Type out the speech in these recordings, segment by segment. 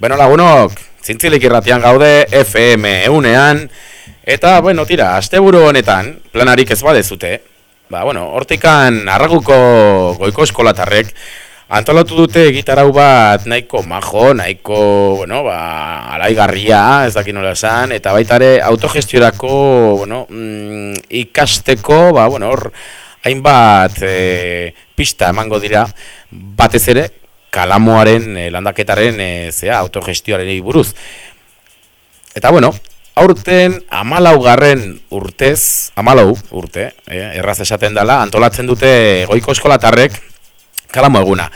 Bueno, lagunok, zintzilik irratian gaude FM eunean, eta, bueno, tira, asteburu honetan, planarik ez badezute, ba, bueno, hortikan arraguko goiko eskolatarrek, antolatu dute gitarau bat nahiko majo, nahiko, bueno, ba, alaigarria, ez dakin nola esan, eta baitare autogestiorako, bueno, mm, ikasteko, ba, bueno, hor, hainbat e, pista emango dira, batez ere, kalamoaren e, landaketaren e, zea autogestioaren buruz. Eta bueno, aurten amalaugarren urtez, amalau urte, e, erraz esaten dela, antolatzen dute goiko eskolatarrek kalamo eguna.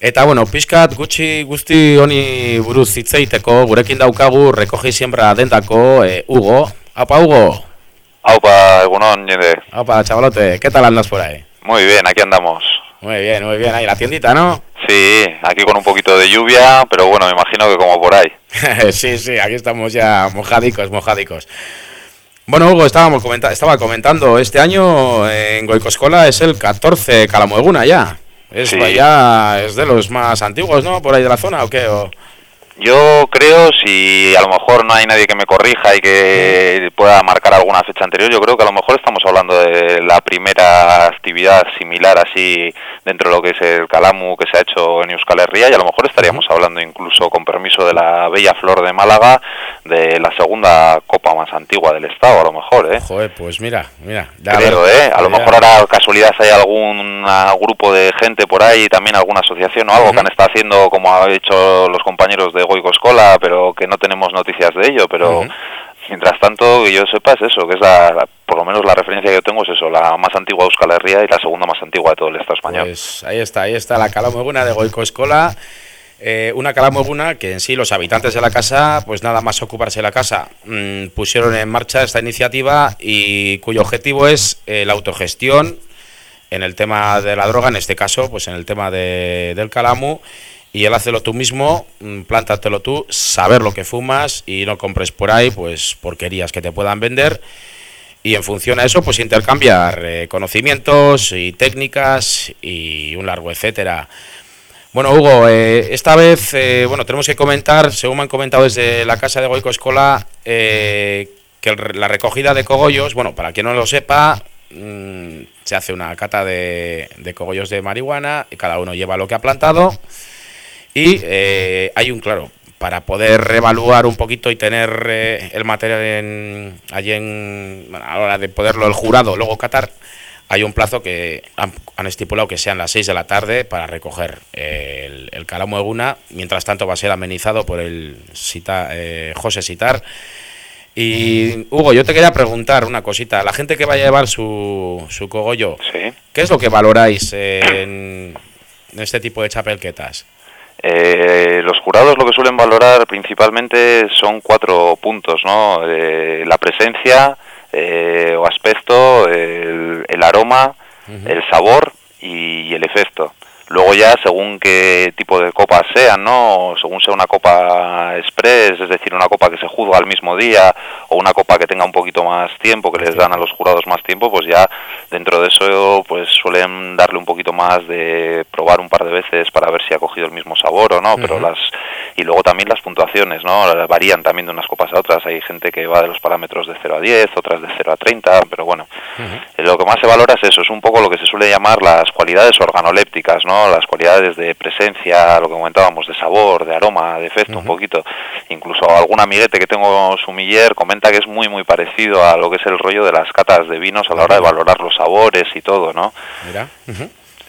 Eta bueno, pixkat gutxi guzti honi buruz hitzeiteko gurekin daukagu rekogi siembra dentako e, Hugo. Apa, Hugo? Aupa, egunon, jende. Aupa, chavalote, ¿qué tal andas por ahí? Muy bien, aquí andamos. Muy bien, muy bien, ahí la tiendita, ¿no? Sí, aquí con un poquito de lluvia, pero bueno, me imagino que como por ahí. sí, sí, aquí estamos ya mojadicos, mojadicos. Bueno, Hugo, estábamos comenta estaba comentando, este año en Goicoscola es el 14 Calamueguna ya. Es, ya es de los más antiguos, ¿no? Por ahí de la zona, ¿o qué? O... Yo creo, si a lo mejor no hay nadie que me corrija y que pueda marcar alguna fecha anterior, yo creo que a lo mejor estamos hablando de la primera actividad similar así dentro de lo que es el Calamu que se ha hecho en Euskal Herria y a lo mejor estaríamos hablando incluso con permiso de la Bella Flor de Málaga de la segunda copa más antigua del estado, a lo mejor, ¿eh? Joder, pues mira, mira. Creo, ¿eh? A lo mejor ahora casualidad hay algún grupo de gente por ahí, también alguna asociación o algo que han estado haciendo como ha hecho los compañeros de Goico Escola, pero que no tenemos noticias de ello, pero mientras tanto que yo sepa es eso, que es la, por lo menos la referencia que yo tengo es eso, la más antigua de Euskal Herria y la segunda más antigua de todo el Estado español. Pues ahí está, ahí está la cala muy buena de Goico Escola. Eh, una cala muy buena que en sí los habitantes de la casa, pues nada más ocuparse de la casa, mm, pusieron en marcha esta iniciativa y cuyo objetivo es eh, la autogestión en el tema de la droga, en este caso, pues en el tema de, del calamu y el hazlo tú mismo, mm, plántatelo tú, saber lo que fumas y no compres por ahí pues porquerías que te puedan vender y en función a eso pues intercambiar eh, conocimientos y técnicas y un largo etcétera. Bueno, Hugo, eh, esta vez eh, bueno tenemos que comentar, según me han comentado desde la casa de Goico Escola, que la recogida de cogollos, bueno, para quien no lo sepa, mm, se hace una cata de, de cogollos de marihuana y cada uno lleva lo que ha plantado. Y eh, hay un, claro, para poder reevaluar un poquito y tener eh, el material en, allí en, a la hora de poderlo el jurado luego catar, hay un plazo que han, estipulado que sean las 6 de la tarde para recoger el, el calamo eguna. Mientras tanto va a ser amenizado por el eh, José Sitar. Y Hugo, yo te quería preguntar una cosita. La gente que va a llevar su, su cogollo, ¿qué es lo que valoráis en, en este tipo de chapelquetas? Eh, los jurados lo que suelen valorar principalmente son cuatro puntos, ¿no? Eh, la presencia eh, o aspecto, el, aroma, el sabor y, el efecto. Luego ya, según qué tipo de copas sean, ¿no? Según sea una copa express, es decir, una copa que se juzga al mismo día, o una copa que tenga un poquito más tiempo, que les dan a los jurados más tiempo, pues ya dentro de eso, pues suelen darle un poquito más de probar un par de veces para ver si ha cogido el mismo sabor o no, pero las... Y luego también las puntuaciones, ¿no? Varían también de unas copas a otras. Hay gente que va de los parámetros de 0 a 10, otras de 0 a 30, pero bueno, lo que más se valora es eso, es un poco lo que se suele llamar las cualidades organolépticas, ¿no? Las cualidades de presencia, lo que comentábamos, de sabor, de aroma, de efecto, un poquito. Incluso algún amiguete que tengo sumiller comenta que es muy, muy parecido a lo que es el rollo de las catas de vinos a la hora de valorar los sabores y todo, ¿no? Mira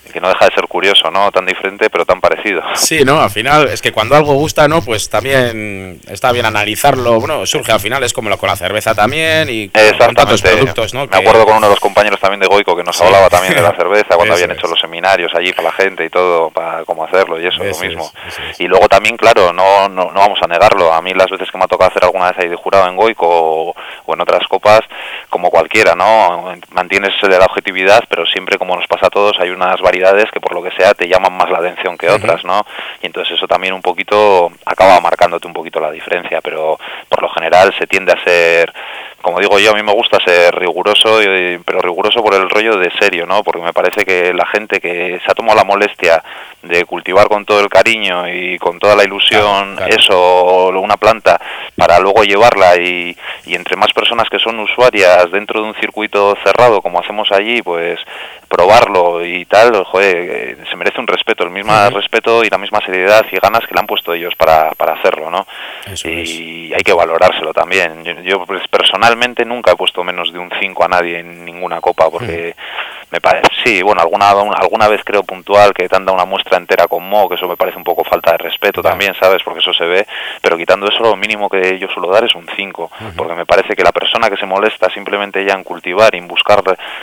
que no deja de ser curioso, ¿no? Tan diferente, pero tan parecido. Sí, ¿no? Al final, es que cuando algo gusta, ¿no? Pues también está bien analizarlo. Bueno, surge al final, es como lo con la cerveza también y con tantos productos, ¿no? Me acuerdo con uno de los compañeros también de Goico que nos hablaba también de la cerveza cuando habían hecho los seminarios allí para la gente y todo, para cómo hacerlo y eso, lo mismo. y luego también, claro, no, no, no vamos a negarlo. A mí las veces que me ha tocado hacer alguna vez ahí de jurado en Goico o, o en otras copas, como cualquiera, ¿no? Mantienes la objetividad, pero siempre como nos pasa a todos, hay unas que por lo que sea te llaman más la atención que otras, ¿no? Y entonces eso también un poquito acaba marcándote un poquito la diferencia, pero por lo general se tiende a ser como digo yo, a mí me gusta ser riguroso, pero riguroso por el rollo de serio, ¿no? Porque me parece que la gente que se ha tomado la molestia de cultivar con todo el cariño y con toda la ilusión eso, una planta, para luego llevarla y, y entre más personas que son usuarias dentro de un circuito cerrado, como hacemos allí, pues probarlo y tal, joder, se merece un respeto, el mismo respeto y la misma seriedad y ganas que le han puesto ellos para, para hacerlo, ¿no? y hay que valorárselo también. Yo, pues, personalmente nunca he puesto menos de un 5 a nadie en ninguna copa, porque me parece, sí, bueno, alguna, alguna vez creo puntual que te han dado una muestra entera con Mo, que eso me parece un poco falta de respeto también, ¿sabes? Porque eso se ve, pero quitando eso, lo mínimo que yo suelo dar es un 5, porque me parece que la persona que se molesta simplemente ya en cultivar y en buscar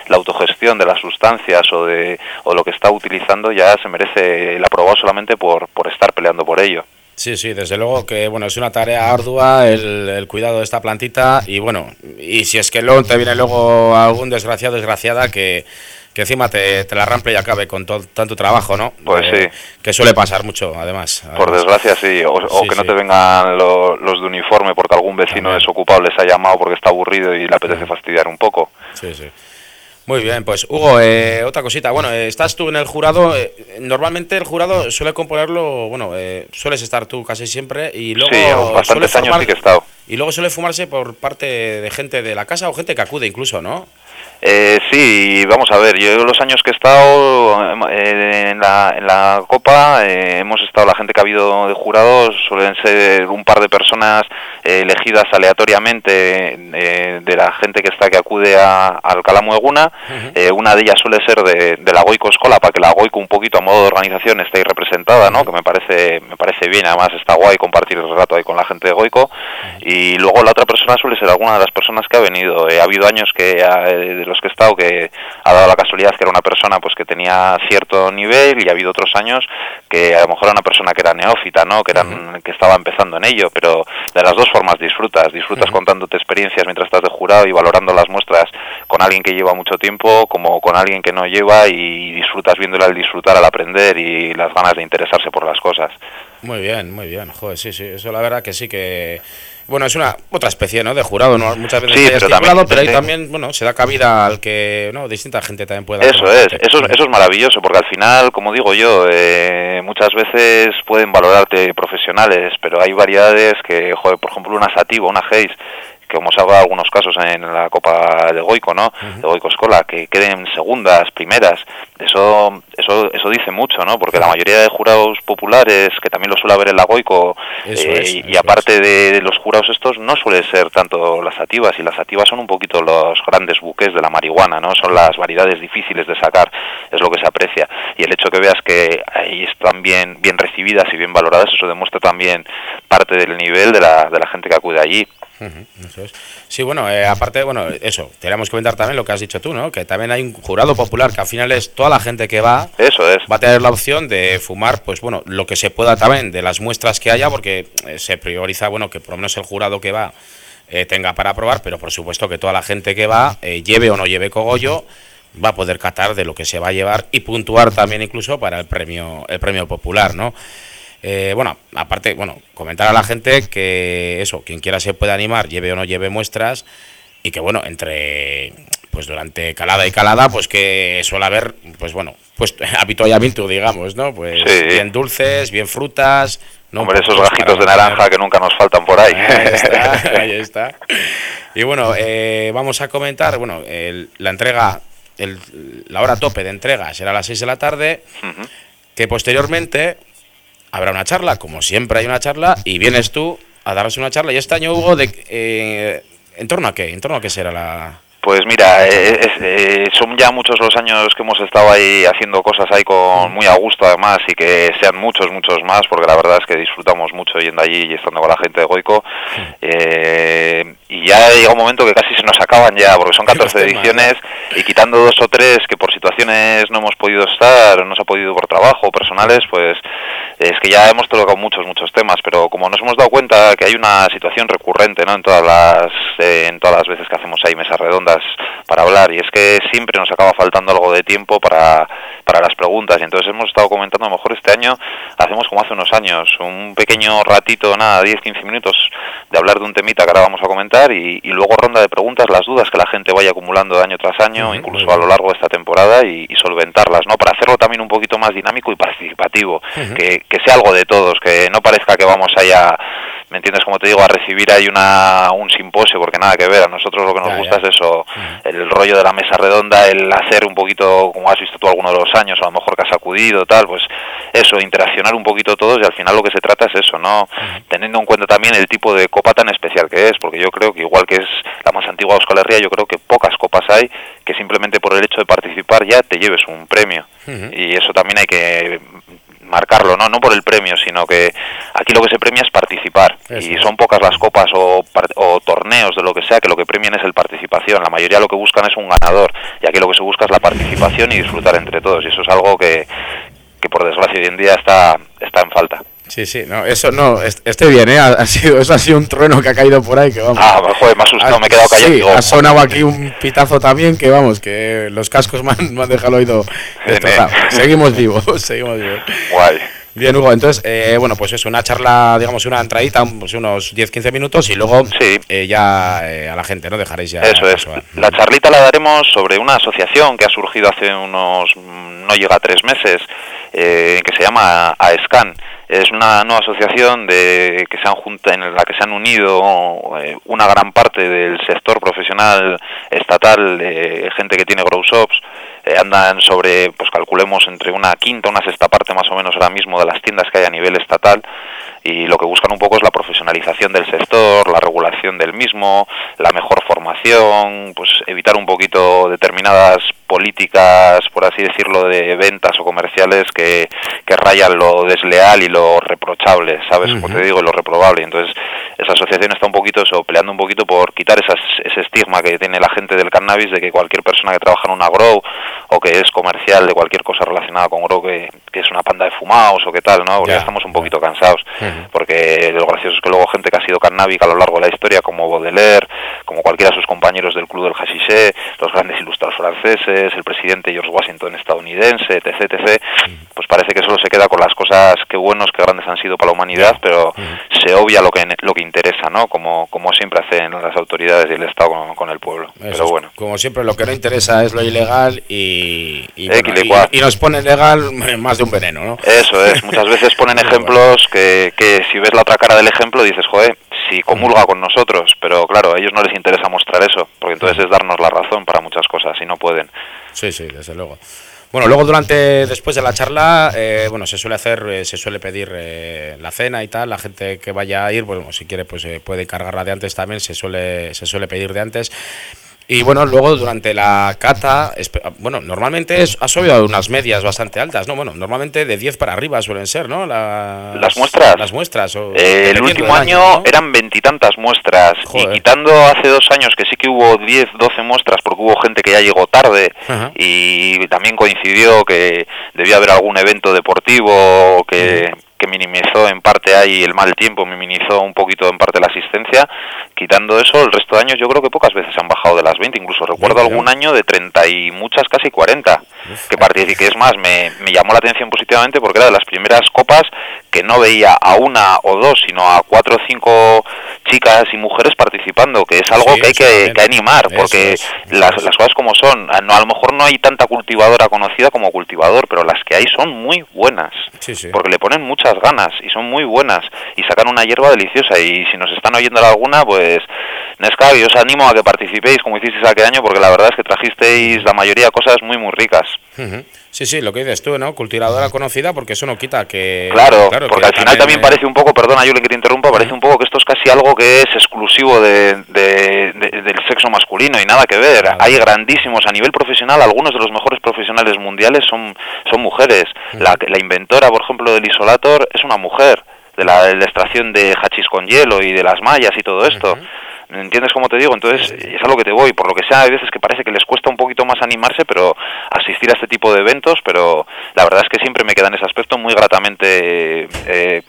la autogestión de las sustancias o de o lo que está utilizando ya se merece el aprobado solamente por, por estar peleando por ello. Sí, sí, desde luego que bueno es una tarea ardua el, cuidado de esta plantita y bueno, y si es que luego te viene luego algún desgraciado, desgraciada que, que encima te, te la rample y acabe con todo, tanto trabajo, ¿no? Pues sí. Que suele pasar mucho, además. Por desgracia, sí. O, que no te vengan los de uniforme porque algún vecino desocupado les ha llamado porque está aburrido y le apetece fastidiar un poco. Sí, sí. Muy bien, pues Hugo, eh, otra cosita. Bueno, eh, estás tú en el jurado. Eh, normalmente el jurado suele componerlo, bueno, sueles estar tú casi siempre y luego. Sí, bastantes años sí que he estado. Y lugo suele fumarse por parte de gente de la casa o gente que acude incluso, ¿no? Eh, sí, vamos a ver, yo los años que he estado eh, en, la, en la Copa, eh, hemos estado, la gente que ha habido de jurados, suelen ser un par de personas eh, elegidas aleatoriamente de la gente que está que acude a, al Calamo Eguna, una de ellas suele ser de, de la Goico Escola, para que la Goico un poquito a modo de organización esté representada, ¿no? que me parece, me parece bien, además está guay compartir el rato ahí con la gente de Goico, y luego la otra persona suele ser alguna de las personas que ha venido, ha habido años que de los que he estado que ha dado la casualidad que era una persona pues que tenía cierto nivel y ha habido otros años que a lo mejor era una persona que era neófita, ¿no? Que eran que estaba empezando en ello, pero de las dos formas disfrutas, disfrutas contándote experiencias mientras estás de jurado y valorando las muestras con alguien que lleva mucho tiempo como con alguien que no lleva y disfrutas viéndole al disfrutar, al aprender y las ganas de interesarse por las cosas. Muy bien, muy bien. Joder, sí, sí, eso la verdad que sí que bueno, es una otra especie, ¿no? De jurado, ¿no? Muchas veces sí, pero también, pero ahí también, bueno, se da cabida al que, ¿no? Distinta gente también pueda. Eso es, eso, eso es maravilloso, porque al final, como digo yo, eh, muchas veces pueden valorarte profesionales, pero hay variedades que, joder, por ejemplo, una sativa, una haze, que hemos hablado algunos casos en la Copa de Goico, ¿no? De Goico Escola, que queden segundas, primeras. Eso, eso, eso dice mucho, ¿no? Porque la mayoría de jurados populares, que también lo suele haber en la Goico, eh, y aparte de los jurados estos, no suele ser tanto las sativas, y las sativas son un poquito los grandes buques de la marihuana, ¿no? Son las variedades difíciles de sacar, es lo que se aprecia. Y el hecho que veas que ahí están bien, bien recibidas y bien valoradas, eso demuestra también parte del nivel de la, de la gente que acude allí. Sí, bueno, eh, aparte, bueno, eso, queríamos comentar también lo que has dicho tú, ¿no? Que también hay un jurado popular que al final es toda la gente que va. Eso es. Va a tener la opción de fumar, pues bueno, lo que se pueda también de las muestras que haya, porque eh, se prioriza, bueno, que por lo menos el jurado que va eh, tenga para probar, pero por supuesto que toda la gente que va, lleve o no lleve cogollo, va a poder catar de lo que se va a llevar y puntuar también incluso para el premio, el premio popular, ¿no? Eh, bueno, aparte, bueno, comentar a la gente que eso, quien quiera se puede animar, lleve o no lleve muestras, y que bueno, entre pues durante calada y calada, pues que suele haber, pues bueno, pues habituallamiento, digamos, ¿no? Pues bien dulces, bien frutas. ¿no? Hombre, esos gajitos de naranja que nunca nos faltan por ahí. Ahí está, ahí está. Y bueno, eh, vamos a comentar, bueno, la entrega, el, la hora tope de entrega será a las 6 de la tarde, que posteriormente habrá una charla, como siempre hay una charla, y vienes tú a darnos una charla. Y este año, Hugo, de, eh, ¿en torno a qué? ¿En torno a qué será la...? Pues mira, eh, eh, son ya muchos los años que hemos estado ahí haciendo cosas ahí con muy a gusto además y que sean muchos, muchos más, porque la verdad es que disfrutamos mucho yendo allí y estando con la gente de Goico. Y ya llega un momento que casi se nos acaban ya, porque son 14 ediciones y quitando dos o tres que por situaciones no hemos podido estar, no se ha podido por trabajo, personales, pues es que ya hemos tocado muchos, muchos temas, pero como nos hemos dado cuenta que hay una situación recurrente ¿no? en, todas las, eh, en todas las veces que hacemos ahí mesas redondas para hablar, y es que siempre nos acaba faltando algo de tiempo para, para las preguntas, y entonces hemos estado comentando, a lo mejor este año hacemos como hace unos años, un pequeño ratito, nada, 10-15 minutos de hablar de un temita que ahora vamos a comentar, y, luego ronda de preguntas, las dudas que la gente vaya acumulando año tras año, incluso a lo largo de esta temporada y, solventarlas, ¿no? Para hacerlo también un poquito más dinámico y participativo, que, que sea algo de todos, que no parezca que vamos allá ¿me entiendes? Como te digo, a recibir ahí una, un simposio, porque nada que ver, a nosotros lo que nos gusta es eso, el rollo de la mesa redonda, el hacer un poquito, como has visto tú alguno de los años, a lo mejor que has acudido, tal, pues eso, interaccionar un poquito todos y al final lo que se trata es eso, ¿no? Teniendo en cuenta también el tipo de copa tan especial que es, porque yo creo que igual que es la más antigua Euskal Herria, yo creo que pocas copas hay que simplemente por el hecho de participar ya te lleves un premio. Y eso también hay que marcarlo, ¿no? No por el premio, sino que aquí lo que se premia es participar. Y son pocas las copas o, o, torneos de lo que sea que lo que premian es el participación. La mayoría lo que buscan es un ganador. Y aquí lo que se busca es la participación y disfrutar entre todos. Y eso es algo que, que por desgracia hoy en día está, está en falta. Sí, sí, no, eso no, este bien, ¿eh? Ha sido, eso ha sido un trueno que ha caído por ahí, que vamos. Ah, joder, me ha asustado, me he quedado callado. Sí, ha sonado aquí un pitazo también, que vamos, que los cascos me han, me han dejado el oído destrozado. seguimos vivos, seguimos vivos. Guay. Bien, Hugo, entonces, eh, bueno, pues es una charla, digamos, una entradita, pues unos 10-15 minutos y luego sí. eh, ya eh, a la gente, ¿no? Dejaréis ya. Eso es. La charlita la daremos sobre una asociación que ha surgido hace unos, no llega a tres meses, eh, que se llama AESCAN. Es una nueva asociación de, que se han junta, en la que se han unido eh, una gran parte del sector profesional estatal, de gente que tiene grow shops, eh, andan sobre, pues calculemos, entre una quinta, una sexta parte más o menos ahora mismo de las tiendas que hay a nivel estatal y lo que buscan un poco es la profesionalización del sector, la regulación del mismo, la mejor formación, pues evitar un poquito determinadas políticas, por así decirlo, de ventas o comerciales que, que rayan lo desleal y lo reprochable, ¿sabes? Como te digo, lo reprobable. Entonces, esa asociación está un poquito eso, peleando un poquito por quitar esas, ese estigma que tiene la gente del cannabis de que cualquier persona que trabaja en una grow o que es comercial de cualquier cosa relacionada con grow que, que es una panda de fumados o qué tal, ¿no? Porque ya, estamos un poquito cansados. Porque lo gracioso es que luego gente que ha sido cannábica a lo largo de la historia, como Baudelaire, como cualquiera de sus compañeros del Club del Hashiché, los grandes ilustradores franceses, el presidente George Washington estadounidense, etc., etc., pues parece que solo se queda con las cosas que buenos, que grandes han sido para la humanidad, pero se obvia lo que, lo que interesa, ¿no? Como, como siempre hacen las autoridades y el Estado con, el pueblo. pero bueno. Como siempre, lo que no interesa es lo ilegal y, y, y, nos ponen legal más de un veneno, ¿no? Eso es, muchas veces ponen ejemplos que, que si ves la otra cara del ejemplo dices, joder, si comulga con nosotros, pero claro, a ellos no les interesa mostrar eso, porque entonces es darnos la razón para muchas cosas y no pueden. Sí, sí, desde luego. Bueno, luego durante, después de la charla, eh, bueno, se suele hacer, eh, se suele pedir eh, la cena y tal, la gente que vaya a ir, bueno, si quiere, pues puede cargarla de antes también, se suele, se suele pedir de antes. Y bueno, luego durante la cata, bueno, normalmente es, ha subido unas medias bastante altas, ¿no? Bueno, normalmente de 10 para arriba suelen ser, ¿no? las muestras. Las muestras. Eh, el último año, eran veintitantas muestras. Y quitando hace dos años que sí que hubo 10, 12 muestras, porque hubo gente que ya llegó tarde y también coincidió que debía haber algún evento deportivo que que minimizó en parte ahí el mal tiempo, minimizó un poquito en parte la asistencia. Quitando eso, el resto de años yo creo que pocas veces han bajado de las 20, incluso recuerdo algún año de 30 y muchas, casi 40, que que es más, me, me llamó la atención positivamente porque era de las primeras copas que no veía a una o dos, sino a cuatro o cinco chicas y mujeres participando, que es algo que hay que, animar, porque las, las, cosas como son, no, a lo mejor no hay tanta cultivadora conocida como cultivador, pero las que hay son muy buenas, porque le ponen muchas ganas y son muy buenas y sacan una hierba deliciosa y si nos están oyendo alguna, pues Nesca, yo os animo a que participéis como hicisteis aquel año, porque la verdad es que trajisteis la mayoría de cosas muy, muy ricas. Sí, sí, lo que dices tú, ¿no? Cultivadora conocida, porque eso no quita que... Claro, porque al final también parece un poco, perdona Julen que te interrumpa, parece un poco que esto es casi algo que es exclusivo de, del sexo masculino y nada que ver. Hay grandísimos, a nivel profesional, algunos de los mejores profesionales mundiales son, son mujeres. la, la inventora, por ejemplo, del isolator es una mujer de la, extracción de hachís con hielo y de las mallas y todo esto. ¿Entiendes cómo te digo? Entonces, es a lo que te voy. Por lo que sea, hay veces que parece que les cuesta un poquito más animarse, pero asistir a este tipo de eventos, pero la verdad es que siempre me queda en ese aspecto muy gratamente, eh, eh,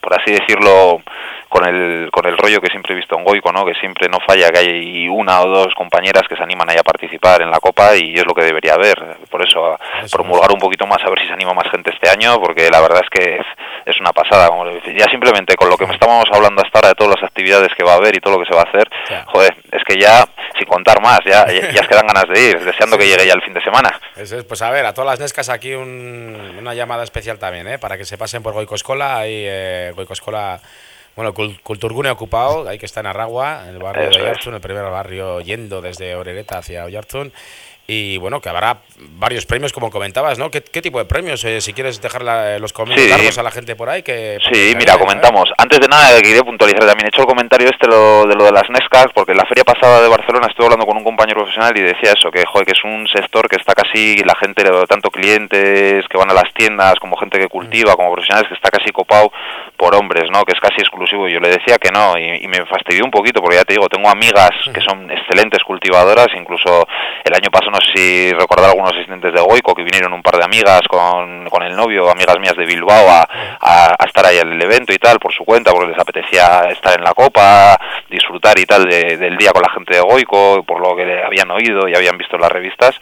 por así decirlo, con el, con el rollo que siempre he visto en Goico, ¿no? que siempre no falla que hay una o dos compañeras que se animan ahí a participar en la Copa y es lo que debería haber. Por eso, promulgar un poquito más a ver si se anima más gente este año, porque la verdad es que es, una pasada. Como ya simplemente con lo que me estábamos hablando hasta ahora de todas las actividades que va a haber y todo lo que se va a hacer, joder, es que ya, sin contar más, ya, ya, es que dan ganas de ir, deseando que llegue ya el fin de semana. Eso es, pues a ver, a todas las Nescas aquí una llamada especial también, ¿eh? para que se pasen por Goicoscola, ahí eh, Goicoscola... Bueno, Culturgune ocupado, ahí que está en Arragua, en el barrio de Oyarzún, el primer barrio yendo desde Oregueta hacia Oyarzún y bueno, que habrá varios premios, como comentabas, ¿no? ¿Qué, tipo de premios? Eh, si quieres dejar los comentarios a la gente por ahí. que Sí, mira, comentamos. Antes de nada, quería puntualizar también. He hecho el comentario este lo, de lo de las NESCAS, porque en la feria pasada de Barcelona estuve hablando con un compañero profesional y decía eso, que, joder, que es un sector que está casi, la gente, tanto clientes que van a las tiendas, como gente que cultiva, como profesionales, que está casi copado por hombres, ¿no? Que es casi exclusivo. Y yo le decía que no, y, y me fastidió un poquito, porque ya te digo, tengo amigas que son excelentes cultivadoras, incluso el año pasado no sé si recordar algunos asistentes de Goico que vinieron un par de amigas con, con el novio, amigas mías de Bilbao, a, a, estar ahí en el evento y tal, por su cuenta, porque les apetecía estar en la copa, disfrutar y tal del día con la gente de Goico, por lo que habían oído y habían visto en las revistas,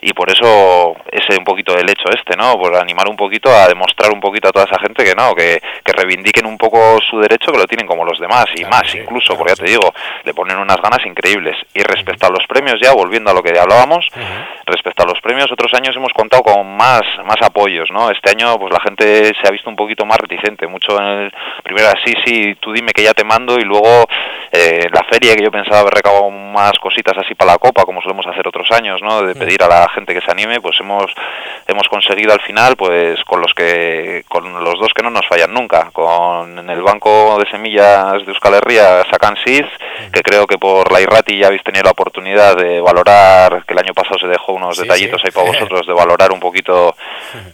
y por eso ese un poquito del hecho este, ¿no? Por animar un poquito a demostrar un poquito a toda esa gente que no, que, que reivindiquen un poco su derecho, que lo tienen como los demás, y más incluso, porque ya te digo, le ponen unas ganas increíbles. Y respecto a los premios ya, volviendo a lo que hablábamos, Respecto a los premios, otros años hemos contado con más, más apoyos, ¿no? Este año pues la gente se ha visto un poquito más reticente, mucho en el primero así, sí, tú dime que ya te mando y luego eh, la feria que yo pensaba haber recabado más cositas así para la copa, como solemos hacer otros años, ¿no? De pedir a la gente que se anime, pues hemos hemos conseguido al final pues con los que con los dos que no nos fallan nunca, con el banco de semillas de Euskal Herria Sacan Seeds, que creo que por la IRATI ya habéis tenido la oportunidad de valorar que el año pasado se dejó unos detallitos ahí para vosotros de valorar un poquito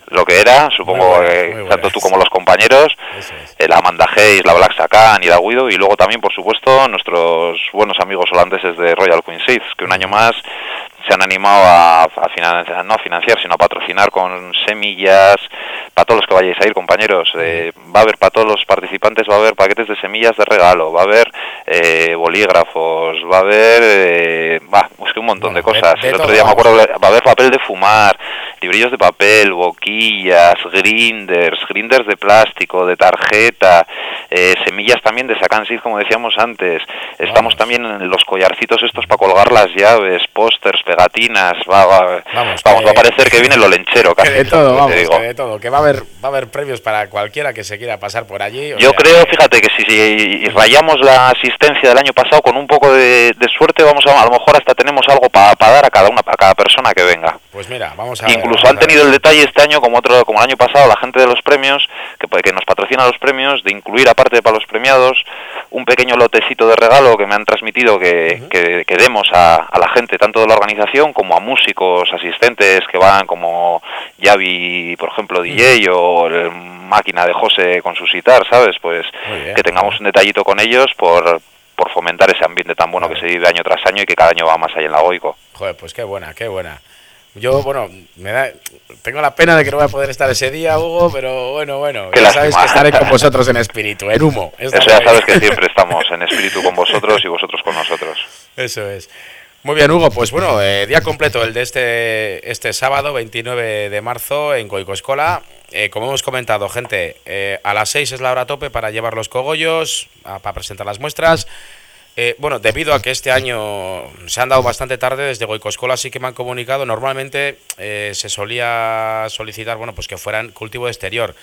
lo que era, supongo que tanto tú como los compañeros, eh, la Amanda Hayes, la Black Sacan y la Guido, y luego también, por supuesto, nuestros buenos amigos holandeses de Royal Queen Seeds, que un año más se han animado a, financiar, no a financiar, sino a patrocinar con semillas para todos los que vayáis a ir, compañeros. Eh, va a haber para todos los participantes, va a haber paquetes de semillas de regalo, va a haber eh, bolígrafos, va a haber, eh, es que un montón de cosas. El otro día me acuerdo, va a haber papel de fumar, librillos de papel, boquillas, grinders, grinders de plástico, de tarjeta, eh, semillas también de sacansis, como decíamos antes. Estamos también en los collarcitos estos para colgar las llaves, pósters, pegatinas. Va, va, vamos, va a parecer que viene lo lenchero casi. Que de todo, vamos, que de todo. Que va a haber, va a haber premios para cualquiera que se quiera pasar por allí. Yo creo, fíjate, que si, rayamos la asistencia del año pasado con un poco de, suerte, vamos a, a lo mejor hasta tenemos algo para dar a cada una, a cada persona que venga. Pues mira, vamos a Incluso han tenido el detalle este año, como otro como el año pasado, la gente de los premios, que, que nos patrocina los premios, de incluir aparte para los premiados un pequeño lotecito de regalo que me han transmitido que, que, demos a, la gente, tanto de la organización como a músicos, asistentes que van como Yavi, por ejemplo, DJ o el máquina de José con su sitar, ¿sabes? Pues que tengamos un detallito con ellos por, por fomentar ese ambiente tan bueno que se vive año tras año y que cada año va más allá en la Goico. Joder, pues qué buena, qué buena. Yo, bueno, me da, tengo la pena de que no voy a poder estar ese día, Hugo, pero bueno, bueno, ya sabes que estaré con vosotros en espíritu, en humo. Eso ya sabes que siempre estamos en espíritu con vosotros y vosotros con nosotros. Eso es. Muy bien, Hugo, pues bueno, eh, día completo el de este, este sábado, 29 de marzo, en Coicoescola. Eh, como hemos comentado, gente, eh, a las 6 es la hora tope para llevar los cogollos, para presentar las muestras. Eh, bueno, debido a que este año se han dado bastante tarde, desde Goicoscola sí que me han comunicado, normalmente eh, se solía solicitar, bueno, pues que fueran cultivo de exterior,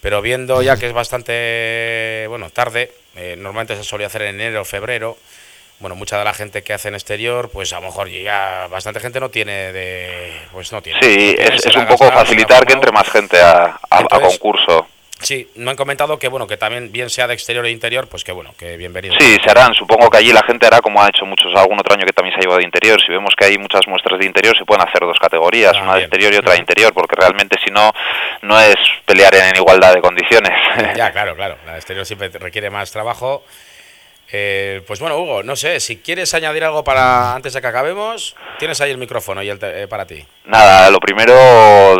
pero viendo ya que es bastante, bueno, tarde, eh, normalmente se solía hacer en enero o febrero, bueno, mucha de la gente que hace en exterior, pues a lo mejor ya bastante gente no tiene de, pues no tiene. Sí, es, un poco facilitar que entre más gente a, a concurso. Sí, me han comentado que bueno, que también bien sea de exterior e interior, pues que bueno, que bienvenido. Sí, se harán. Supongo que allí la gente hará como ha hecho muchos algún otro año que también se ha llevado de interior. Si vemos que hay muchas muestras de interior, se pueden hacer dos categorías, ah, una de exterior y otra de interior, porque realmente si no, no es pelear en igualdad de condiciones. Ya, claro, claro. La de exterior siempre requiere más trabajo eh, pues bueno, Hugo, no sé, si quieres añadir algo para antes de que acabemos, tienes ahí el micrófono y el eh, para ti. Nada, lo primero,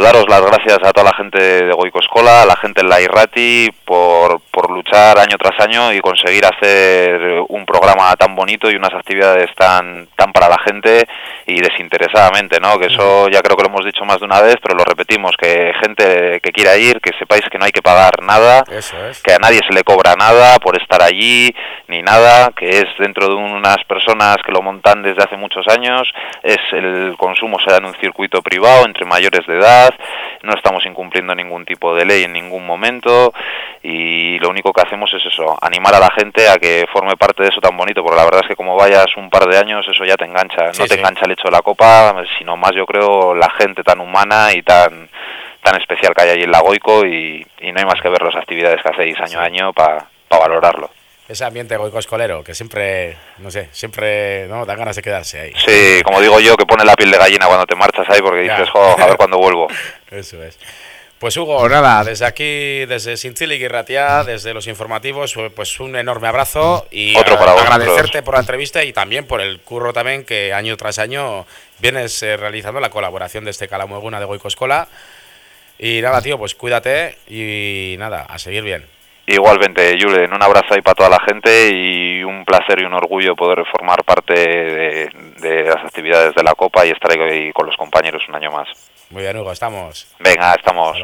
daros las gracias a toda la gente de Goico Escola, a la gente en la IRATI, por, por luchar año tras año y conseguir hacer un programa tan bonito y unas actividades tan, tan para la gente y desinteresadamente, ¿no? Que eso ya creo que lo hemos dicho más de una vez, pero lo repetimos, que gente que quiera ir, que sepáis que no hay que pagar nada, que a nadie se le cobra nada por estar allí, ni nada que es dentro de unas personas que lo montan desde hace muchos años, es el consumo se da en un circuito privado entre mayores de edad, no estamos incumpliendo ningún tipo de ley en ningún momento y lo único que hacemos es eso, animar a la gente a que forme parte de eso tan bonito, porque la verdad es que como vayas un par de años eso ya te engancha, no te engancha el hecho de la copa, sino más yo creo la gente tan humana y tan tan especial que hay allí en Lagoico y, y no hay más que ver las actividades que hacéis año a año para valorarlo ese ambiente goico escolero que siempre, no sé, siempre no dan ganas de quedarse ahí. Sí, como digo yo, que pone la piel de gallina cuando te marchas ahí porque dices, a ver cuándo vuelvo. Eso es. Pues Hugo, nada, desde aquí, desde Sinchili y Ratia, desde los informativos, pues un enorme abrazo y Otro para agradecerte por la entrevista y también por el curro también que año tras año vienes eh, realizando la colaboración de este Calamueguna de Goico Escola. Y nada, tío, pues cuídate y nada, a seguir bien. Igualmente, Julen, un abrazo ahí para toda la gente y un placer y un orgullo poder formar parte de, las actividades de la Copa y estar ahí con los compañeros un año más. Muy bien, Hugo, estamos. Venga, estamos.